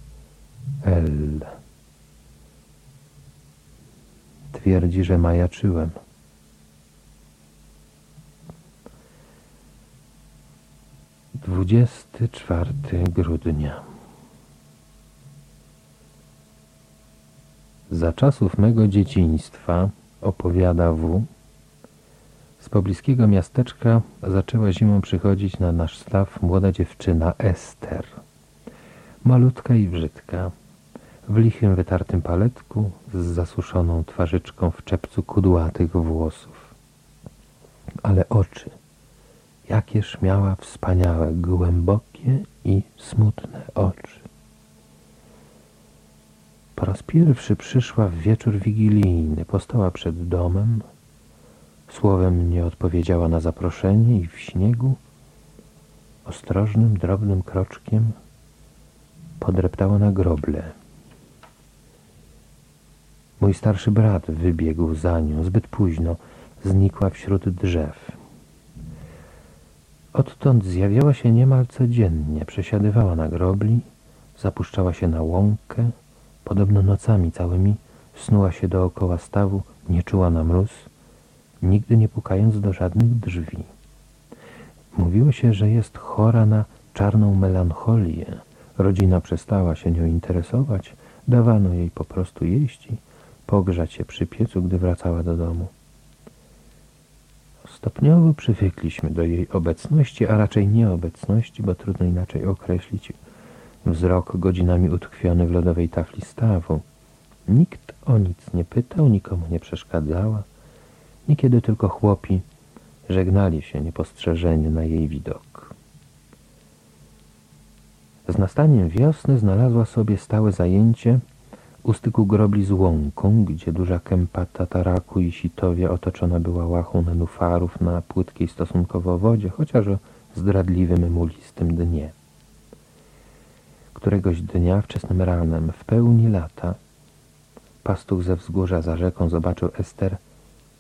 S1: L. Twierdzi, że majaczyłem. Dwudziesty czwarty grudnia. Za czasów mego dzieciństwa, opowiada W., z pobliskiego miasteczka zaczęła zimą przychodzić na nasz staw młoda dziewczyna Ester. Malutka i brzydka, w lichym wytartym paletku z zasuszoną twarzyczką w czepcu kudłatych włosów. Ale oczy, jakież miała wspaniałe, głębokie i smutne oczy. Po raz pierwszy przyszła w wieczór wigilijny, postała przed domem, słowem nie odpowiedziała na zaproszenie i w śniegu ostrożnym, drobnym kroczkiem podreptała na groble. Mój starszy brat wybiegł za nią zbyt późno, znikła wśród drzew. Odtąd zjawiała się niemal codziennie, przesiadywała na grobli, zapuszczała się na łąkę, podobno nocami całymi snuła się dookoła stawu, nie czuła na mróz, nigdy nie pukając do żadnych drzwi. Mówiło się, że jest chora na czarną melancholię. Rodzina przestała się nią interesować, dawano jej po prostu jeść i pogrzać się przy piecu, gdy wracała do domu. Stopniowo przywykliśmy do jej obecności, a raczej nieobecności, bo trudno inaczej określić wzrok godzinami utkwiony w lodowej tafli stawu. Nikt o nic nie pytał, nikomu nie przeszkadzała. Niekiedy tylko chłopi żegnali się niepostrzeżenie na jej widok. Z nastaniem wiosny znalazła sobie stałe zajęcie u styku grobli z łąką, gdzie duża kępa tataraku i sitowia otoczona była łachą nenufarów na płytkiej stosunkowo wodzie, chociaż o zdradliwym mulistym dnie. Któregoś dnia, wczesnym ranem, w pełni lata, pastuch ze wzgórza za rzeką zobaczył Ester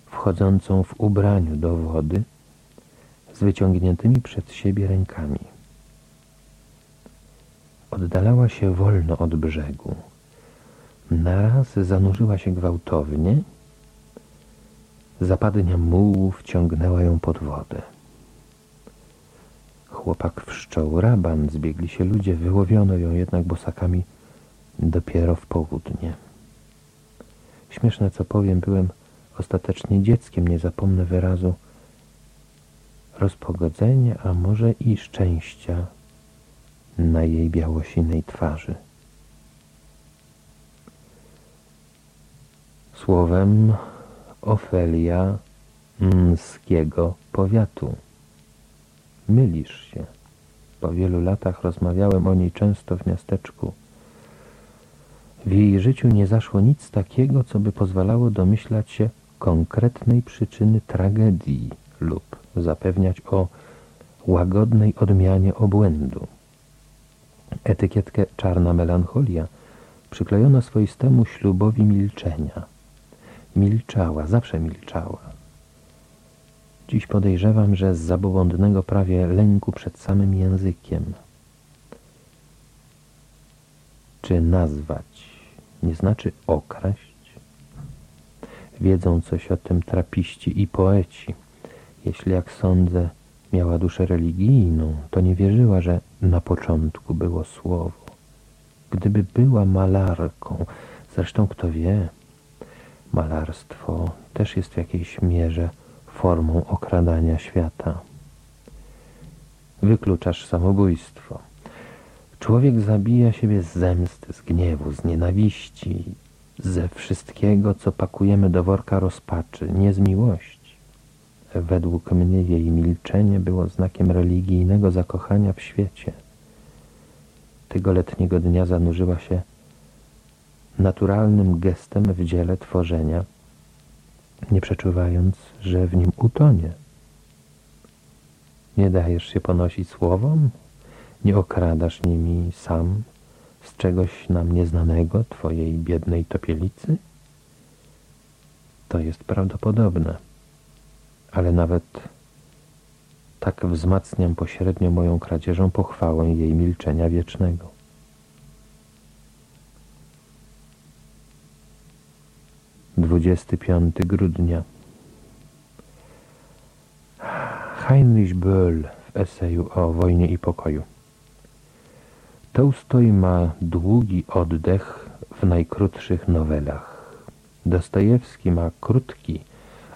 S1: wchodzącą w ubraniu do wody z wyciągniętymi przed siebie rękami. Oddalała się wolno od brzegu. Naraz zanurzyła się gwałtownie. Zapadnia mułu wciągnęła ją pod wodę. Chłopak wszczął raban, zbiegli się ludzie, wyłowiono ją jednak bosakami dopiero w południe. Śmieszne co powiem, byłem ostatecznie dzieckiem, nie zapomnę wyrazu rozpogodzenia, a może i szczęścia na jej białosinej twarzy. Słowem Ofelia mskiego powiatu. Mylisz się. Po wielu latach rozmawiałem o niej często w miasteczku. W jej życiu nie zaszło nic takiego, co by pozwalało domyślać się konkretnej przyczyny tragedii lub zapewniać o łagodnej odmianie obłędu. Etykietkę czarna melancholia przyklejono swoistemu ślubowi milczenia. Milczała, zawsze milczała. Dziś podejrzewam, że z zabobądnego prawie lęku przed samym językiem. Czy nazwać nie znaczy okraść? Wiedzą coś o tym trapiści i poeci. Jeśli, jak sądzę, miała duszę religijną, to nie wierzyła, że na początku było słowo. Gdyby była malarką, zresztą kto wie, malarstwo też jest w jakiejś mierze formą okradania świata. Wykluczasz samobójstwo. Człowiek zabija siebie z zemsty, z gniewu, z nienawiści, ze wszystkiego, co pakujemy do worka rozpaczy, nie z miłości. Według mnie jej milczenie było znakiem religijnego zakochania w świecie. Tego letniego dnia zanurzyła się naturalnym gestem w dziele tworzenia, nie przeczuwając, że w nim utonie. Nie dajesz się ponosić słowom, nie okradasz nimi sam z czegoś nam nieznanego, twojej biednej topielicy? To jest prawdopodobne, ale nawet tak wzmacniam pośrednio moją kradzieżą pochwałę jej milczenia wiecznego. Dwudziesty piąty grudnia Heinrich Böll w eseju o wojnie i pokoju Tołstoj ma długi oddech w najkrótszych nowelach. Dostojewski ma krótki,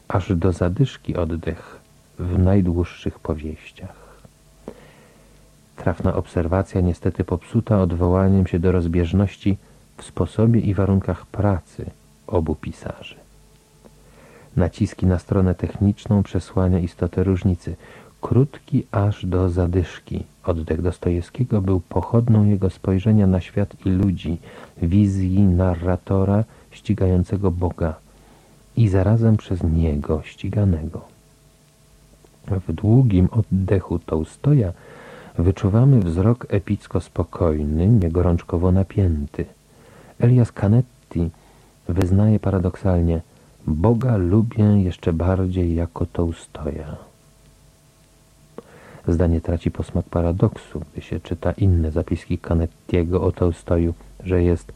S1: aż do zadyszki oddech w najdłuższych powieściach. Trafna obserwacja niestety popsuta odwołaniem się do rozbieżności w sposobie i warunkach pracy obu pisarzy. Naciski na stronę techniczną przesłania istotę różnicy. Krótki aż do zadyszki. Oddech Dostojewskiego był pochodną jego spojrzenia na świat i ludzi, wizji narratora ścigającego Boga i zarazem przez Niego ściganego. W długim oddechu Tołstoja wyczuwamy wzrok epicko spokojny, niegorączkowo napięty. Elias Canetti wyznaje paradoksalnie Boga lubię jeszcze bardziej jako Tołstoja. Zdanie traci posmak paradoksu, gdy się czyta inne zapiski Canettiego o Tolstoju, że jest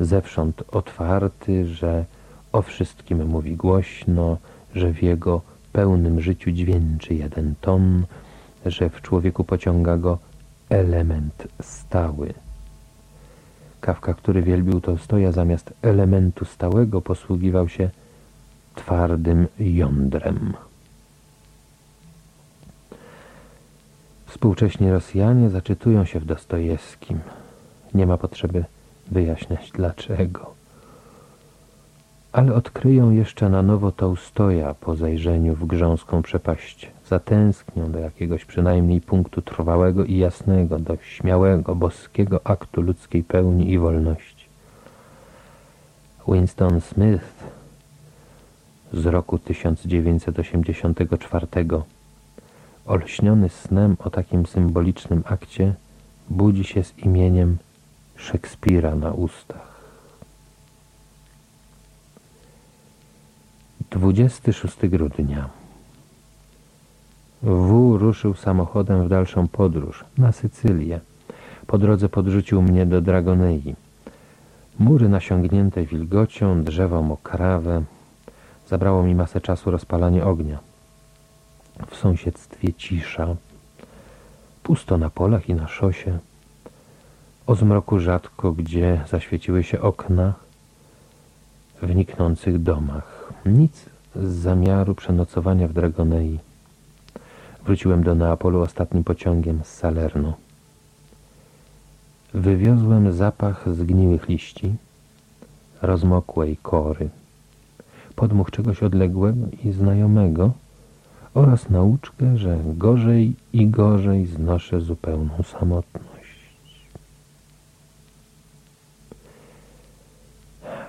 S1: zewsząd otwarty, że o wszystkim mówi głośno, że w jego pełnym życiu dźwięczy jeden ton, że w człowieku pociąga go element stały. Kawka, który wielbił Tolstoja, zamiast elementu stałego posługiwał się twardym jądrem. Współcześni Rosjanie zaczytują się w Dostojewskim. Nie ma potrzeby wyjaśniać dlaczego. Ale odkryją jeszcze na nowo Tolstoja po zajrzeniu w grząską przepaść. Zatęsknią do jakiegoś przynajmniej punktu trwałego i jasnego, do śmiałego, boskiego aktu ludzkiej pełni i wolności. Winston Smith z roku 1984 olśniony snem o takim symbolicznym akcie, budzi się z imieniem Szekspira na ustach. 26 grudnia W ruszył samochodem w dalszą podróż, na Sycylię. Po drodze podrzucił mnie do Dragonei. Mury nasiągnięte wilgocią, drzewo mokrawe. Zabrało mi masę czasu rozpalanie ognia. W sąsiedztwie cisza, pusto na polach i na szosie. O zmroku rzadko gdzie zaświeciły się okna w niknących domach. Nic z zamiaru przenocowania w Dragonei. Wróciłem do Neapolu ostatnim pociągiem z Salerno. Wywiozłem zapach zgniłych liści, rozmokłej kory, podmuch czegoś odległego i znajomego, oraz nauczkę, że gorzej i gorzej znoszę zupełną samotność.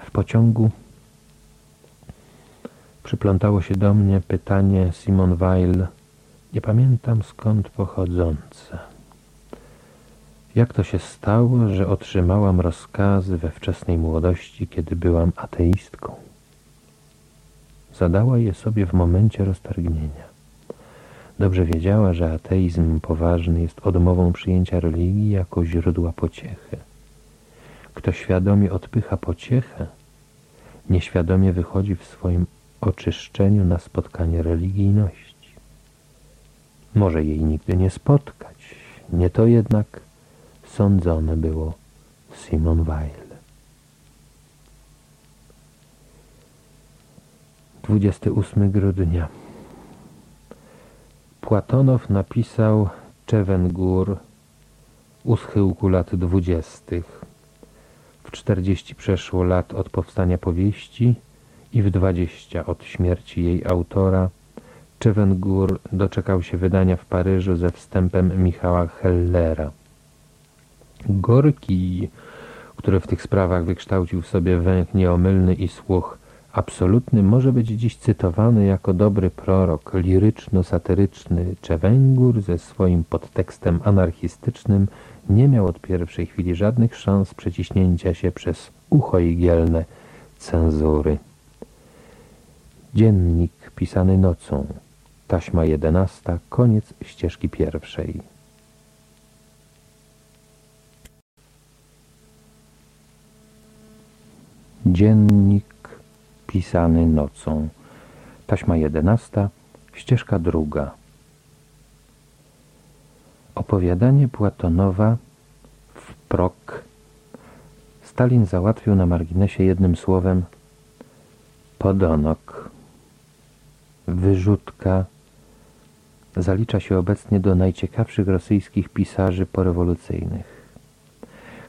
S1: W pociągu przyplątało się do mnie pytanie Simon Weil, nie pamiętam skąd pochodzące. Jak to się stało, że otrzymałam rozkazy we wczesnej młodości, kiedy byłam ateistką? Zadała je sobie w momencie roztargnienia. Dobrze wiedziała, że ateizm poważny jest odmową przyjęcia religii jako źródła pociechy. Kto świadomie odpycha pociechę, nieświadomie wychodzi w swoim oczyszczeniu na spotkanie religijności. Może jej nigdy nie spotkać, nie to jednak sądzone było Simon Weil. 28 grudnia Płatonow napisał Czewengur u schyłku lat dwudziestych. W czterdzieści przeszło lat od powstania powieści i w dwadzieścia od śmierci jej autora Czewengur doczekał się wydania w Paryżu ze wstępem Michała Hellera. Gorki, który w tych sprawach wykształcił w sobie węch nieomylny i słuch absolutny może być dziś cytowany jako dobry prorok liryczno-satyryczny. Czewęgur ze swoim podtekstem anarchistycznym nie miał od pierwszej chwili żadnych szans przeciśnięcia się przez ucho igielne cenzury. Dziennik pisany nocą. Taśma jedenasta. Koniec ścieżki pierwszej. Dziennik pisany nocą. Taśma jedenasta, ścieżka druga. Opowiadanie Platonowa wprok Stalin załatwił na marginesie jednym słowem podonok. Wyrzutka zalicza się obecnie do najciekawszych rosyjskich pisarzy porewolucyjnych.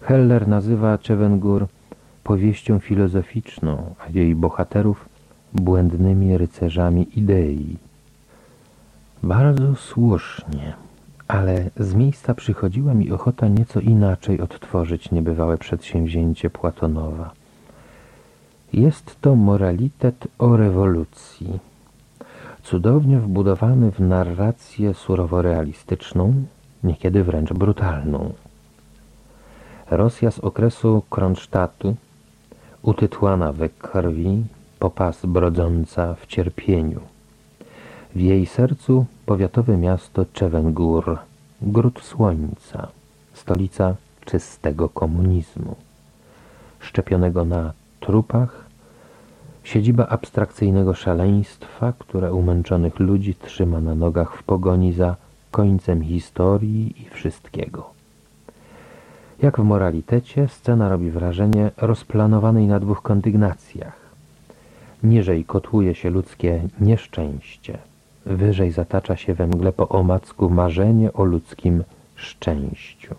S1: Heller nazywa Czewengur powieścią filozoficzną, a jej bohaterów błędnymi rycerzami idei. Bardzo słusznie, ale z miejsca przychodziła mi ochota nieco inaczej odtworzyć niebywałe przedsięwzięcie Platonowa. Jest to moralitet o rewolucji, cudownie wbudowany w narrację surowo realistyczną, niekiedy wręcz brutalną. Rosja z okresu Kronsztatu utytłana we krwi, po pas brodząca w cierpieniu. W jej sercu powiatowe miasto Czewengur, gród słońca, stolica czystego komunizmu, szczepionego na trupach, siedziba abstrakcyjnego szaleństwa, które umęczonych ludzi trzyma na nogach w pogoni za końcem historii i wszystkiego. Jak w moralitecie, scena robi wrażenie rozplanowanej na dwóch kondygnacjach. Niżej kotłuje się ludzkie nieszczęście, wyżej zatacza się we mgle po omacku marzenie o ludzkim szczęściu.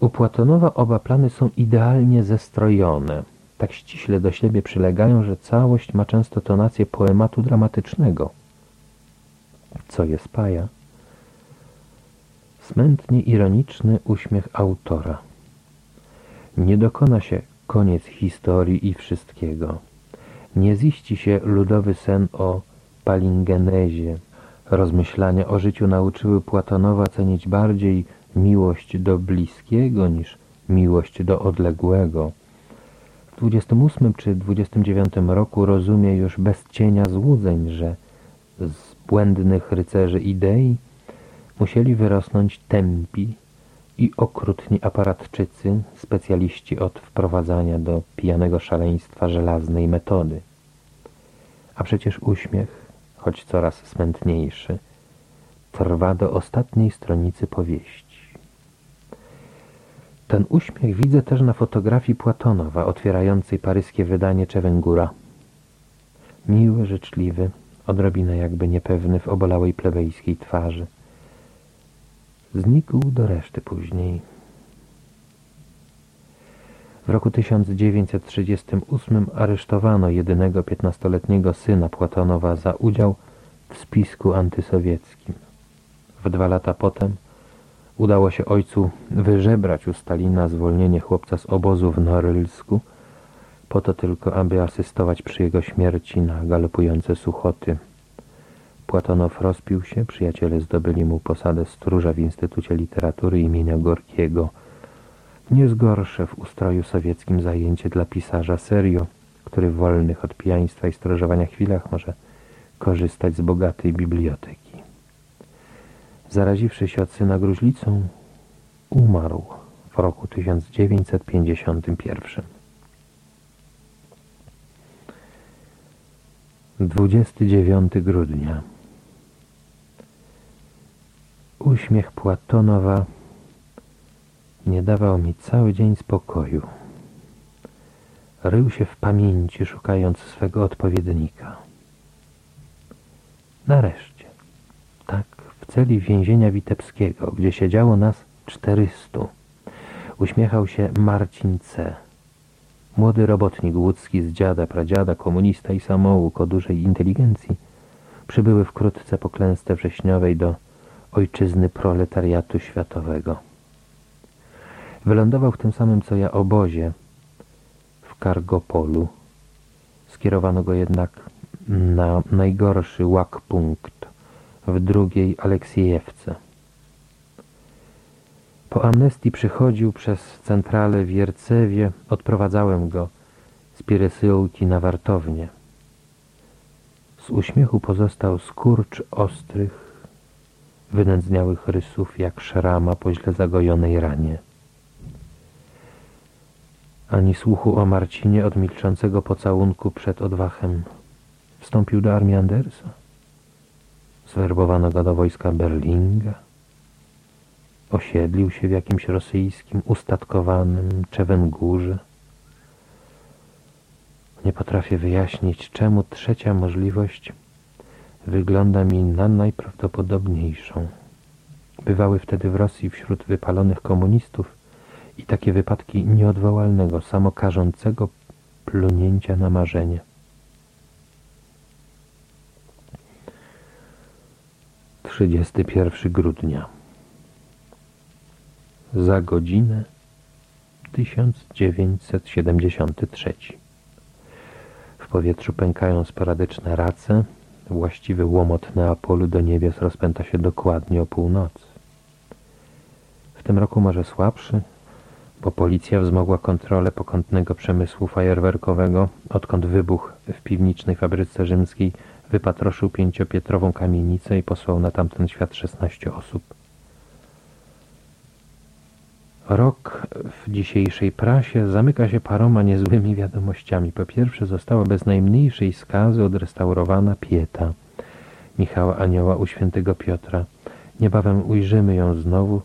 S1: U Platonowa oba plany są idealnie zestrojone, tak ściśle do siebie przylegają, że całość ma często tonację poematu dramatycznego. Co je spaja? Smętnie ironiczny uśmiech autora. Nie dokona się koniec historii i wszystkiego. Nie ziści się ludowy sen o palingenezie. Rozmyślania o życiu nauczyły Platonowa cenić bardziej miłość do bliskiego niż miłość do odległego. W 28 czy 29 roku rozumie już bez cienia złudzeń, że z błędnych rycerzy idei musieli wyrosnąć tępi i okrutni aparatczycy, specjaliści od wprowadzania do pijanego szaleństwa żelaznej metody. A przecież uśmiech, choć coraz smętniejszy, trwa do ostatniej stronicy powieści. Ten uśmiech widzę też na fotografii Płatonowa, otwierającej paryskie wydanie Czewengura. Miły, życzliwy, odrobinę jakby niepewny w obolałej plebejskiej twarzy. Znikł do reszty później. W roku 1938 aresztowano jedynego piętnastoletniego syna Płatonowa za udział w spisku antysowieckim. W dwa lata potem udało się ojcu wyżebrać u Stalina zwolnienie chłopca z obozu w Norylsku, po to tylko, aby asystować przy jego śmierci na galopujące suchoty. Płatonow rozpił się, przyjaciele zdobyli mu posadę stróża w Instytucie Literatury imienia Gorkiego. Nie zgorsze w ustroju sowieckim zajęcie dla pisarza serio, który w wolnych od pijaństwa i stróżowania chwilach może korzystać z bogatej biblioteki. Zaraziwszy się od syna gruźlicą, umarł w roku 1951. 29 grudnia Uśmiech Płatonowa nie dawał mi cały dzień spokoju. Rył się w pamięci, szukając swego odpowiednika. Nareszcie, celi więzienia witebskiego, gdzie siedziało nas czterystu, uśmiechał się Marcin C., młody robotnik łódzki z dziada, pradziada, komunista i samołóg o dużej inteligencji, przybyły wkrótce po klęsce wrześniowej do ojczyzny proletariatu światowego. Wylądował w tym samym co ja obozie w Kargopolu. Skierowano go jednak na najgorszy łakpunkt w drugiej Aleksiejewce. Po amnestii przychodził przez centralę w Jercewie, odprowadzałem go z piresyłki na wartownię. Z uśmiechu pozostał skurcz ostrych, wynędzniałych rysów jak szrama po źle zagojonej ranie. Ani słuchu o Marcinie od milczącego pocałunku przed odwachem. Wstąpił do armii Andersa. Zwerbowano go do wojska Berlinga. Osiedlił się w jakimś rosyjskim, ustatkowanym Czewengórze. Nie potrafię wyjaśnić, czemu trzecia możliwość wygląda mi na najprawdopodobniejszą. Bywały wtedy w Rosji wśród wypalonych komunistów i takie wypadki nieodwołalnego, samokarzącego plunięcia na marzenie. Trzydziesty pierwszy grudnia. Za godzinę 1973 W powietrzu pękają sporadyczne race, Właściwy łomot Neapolu do niebios rozpęta się dokładnie o północy. W tym roku może słabszy, bo policja wzmogła kontrolę pokątnego przemysłu fajerwerkowego, odkąd wybuch w piwniczej fabryce rzymskiej wypatroszył pięciopietrową kamienicę i posłał na tamten świat 16 osób. Rok w dzisiejszej prasie zamyka się paroma niezłymi wiadomościami. Po pierwsze została bez najmniejszej skazy odrestaurowana pieta Michała Anioła u świętego Piotra. Niebawem ujrzymy ją znowu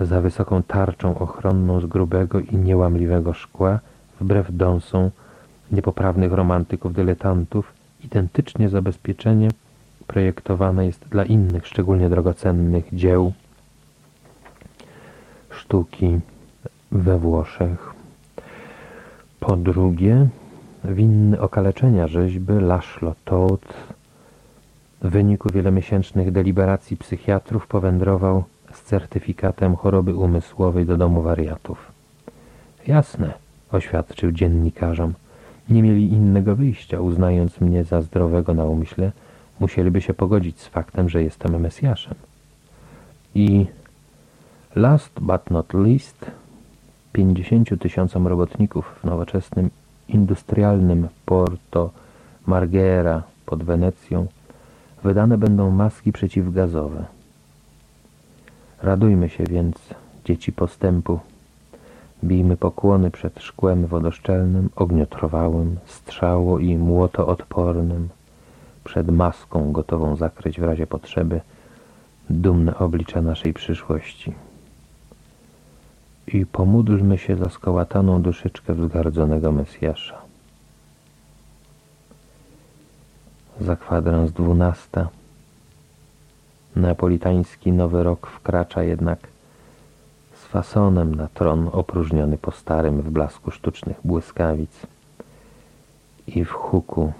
S1: za wysoką tarczą ochronną z grubego i niełamliwego szkła, wbrew dąsom niepoprawnych romantyków dyletantów, identycznie zabezpieczenie projektowane jest dla innych, szczególnie drogocennych dzieł sztuki we Włoszech. Po drugie, winny okaleczenia rzeźby Laszlo Todt w wyniku wielemiesięcznych deliberacji psychiatrów powędrował z certyfikatem choroby umysłowej do domu wariatów. Jasne, oświadczył dziennikarzom. Nie mieli innego wyjścia, uznając mnie za zdrowego na umyśle, musieliby się pogodzić z faktem, że jestem Mesjaszem. I last but not least, 50 tysiącom robotników w nowoczesnym industrialnym Porto Marghera pod Wenecją wydane będą maski przeciwgazowe. Radujmy się więc, dzieci postępu. Bijmy pokłony przed szkłem wodoszczelnym, ogniotrwałym, strzało i młotoodpornym, przed maską gotową zakryć w razie potrzeby dumne oblicza naszej przyszłości. I pomódlmy się za skołataną duszyczkę wzgardzonego Mesjasza. Za kwadrans dwunasta Neapolitański Nowy Rok wkracza jednak fasonem na tron opróżniony po starym w blasku sztucznych błyskawic i w huku